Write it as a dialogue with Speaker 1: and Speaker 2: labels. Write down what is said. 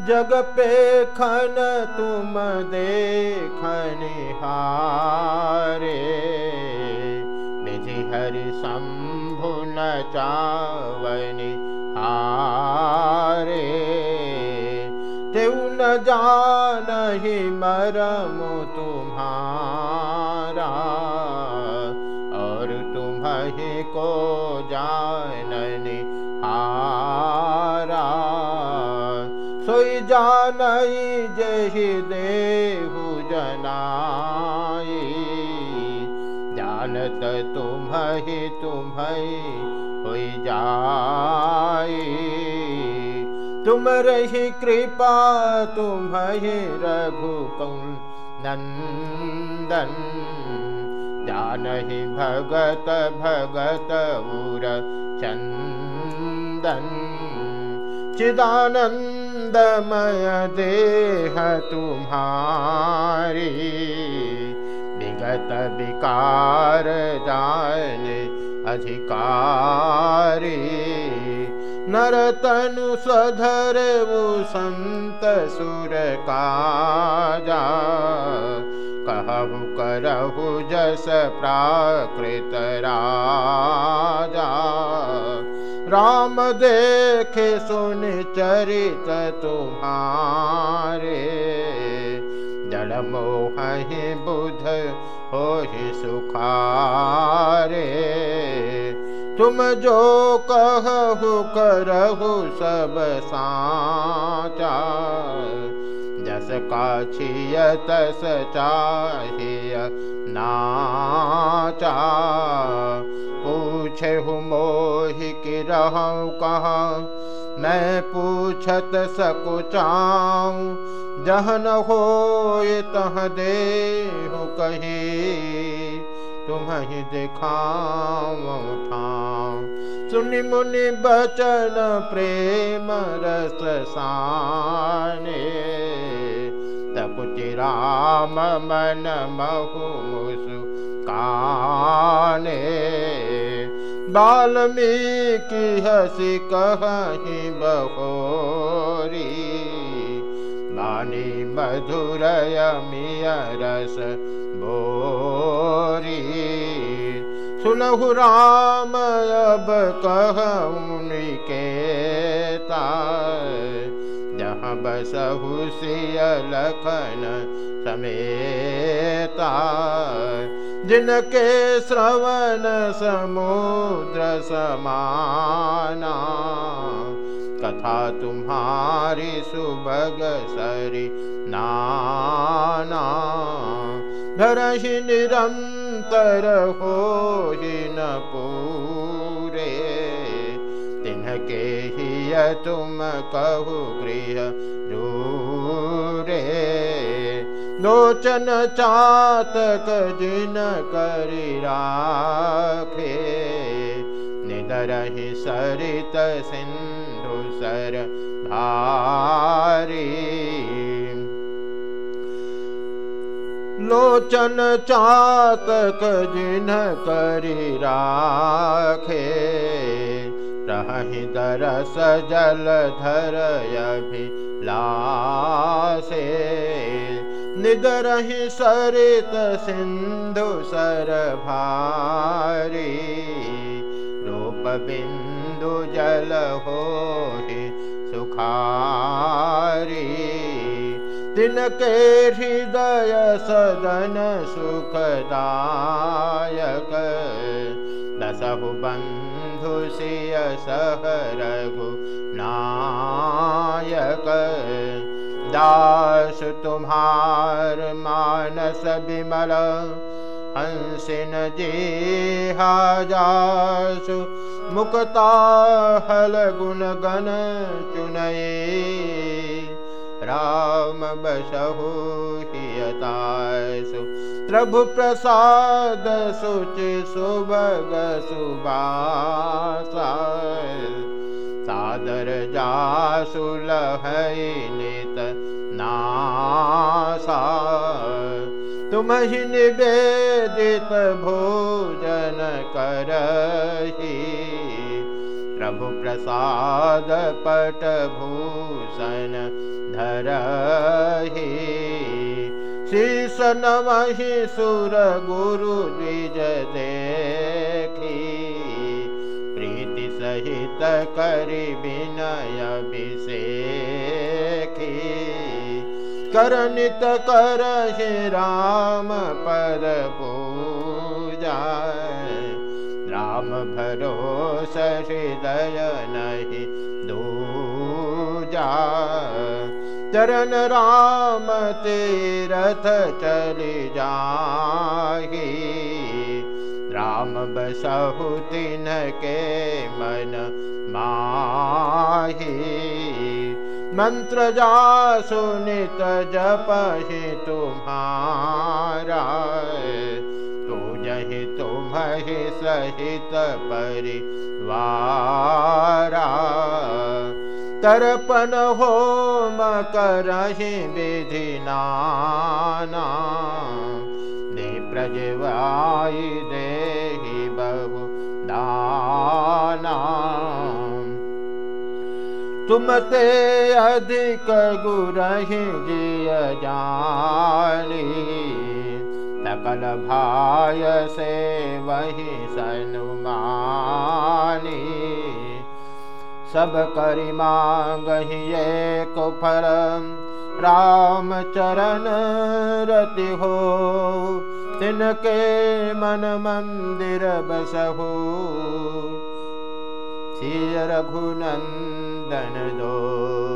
Speaker 1: जग पे खन तुम देखनि हारे। निधि हरि शंभु न चावनि हारे। तेउ न जानहि मरम तुम्हारा, और तुम्हें को जाननि जानई जही देहु जनाई जानत तुम्हि तुम्हि होई जाई तुम रही कृपा तुम्हि रघु नंदन जानहि भगत भगत उर चंदन चिदानन्दमय देह तुम्हारी विगत विकार जान अधिकारी। नरतनु स्वधर वो संत सुर काजा करहु जस प्राकृत राजा राम देखे सुन चरित तुम्हारे। जड़ मोह बुध हो ही सुखारे। तुम जो कहु करहु सब साचा। जस काछिय तस चाहिय नाचा। पूछे हूँ मोहि की रहूँ कहाँ? मैं पूछत सकु चाऊँ जहन हो तह दे कही। तुम ही दिखाऊँ सुनि मुनि बचन प्रेम रस साने। तकुचि राम मन महु मुसु काने। बाल्मीकि हसि कहि बहोरी। बानी मधुरय मियरस बोरी। सुनहु राम अब कहूनि के जहाँ बसहु सिय समेता जिनके श्रवण समुद्र समाना, कथा तुम्हारी सुभग सरी नाना। धरहि निरंतर हो ही न तिनके ही तुम कहु गृह रे लोचन चातक जिन करि राखे। निदरहि सरित सिंधु सर भारी। लोचन चातक जिन करि राखे। रहि दरस जल लासे निदरहि सरित सिंधु सर भारी रूप बिंदु जल हो सुखारी। तिनके हृदय सदन सुखदायक। दसहु बंधु सिय सह रघु नायक। दास तुम्हार मानस विमल हंसिन जासु। मुक्ता हल गुण गण चुनये राम बसहु हियतासु प्रभु प्रसाद सुचि सुबासा सादर जासु लहैनित नासा। तुम ही निवेदित भोजन करही। प्रभु प्रसाद पट भूषण धरहि। शीश नमहि सुर गुरु द्विज देखी। प्रीति सहित करि विनय विषेखी करनित करहि राम पद पूजा। राम भरोस हृदय नहि दूजा चरण राम तीरथ चलि जाहि। राम बसहु तिनके मन माहि। मंत्र जा सुनित जपहि तुम्हारा। तुझहि तुम्हि सहित परिवारा। तर्पण होम करहि विधि ने प्रजवाई देहि बहु दाना। तुम ते अधिक गुरहि जिय जानी। सकल भाय से वही सनुमानी सब करि मांगहि एक फर राम चरण रति हो तिनके मन मंदिर बसहु। श्री रघुनंदन दो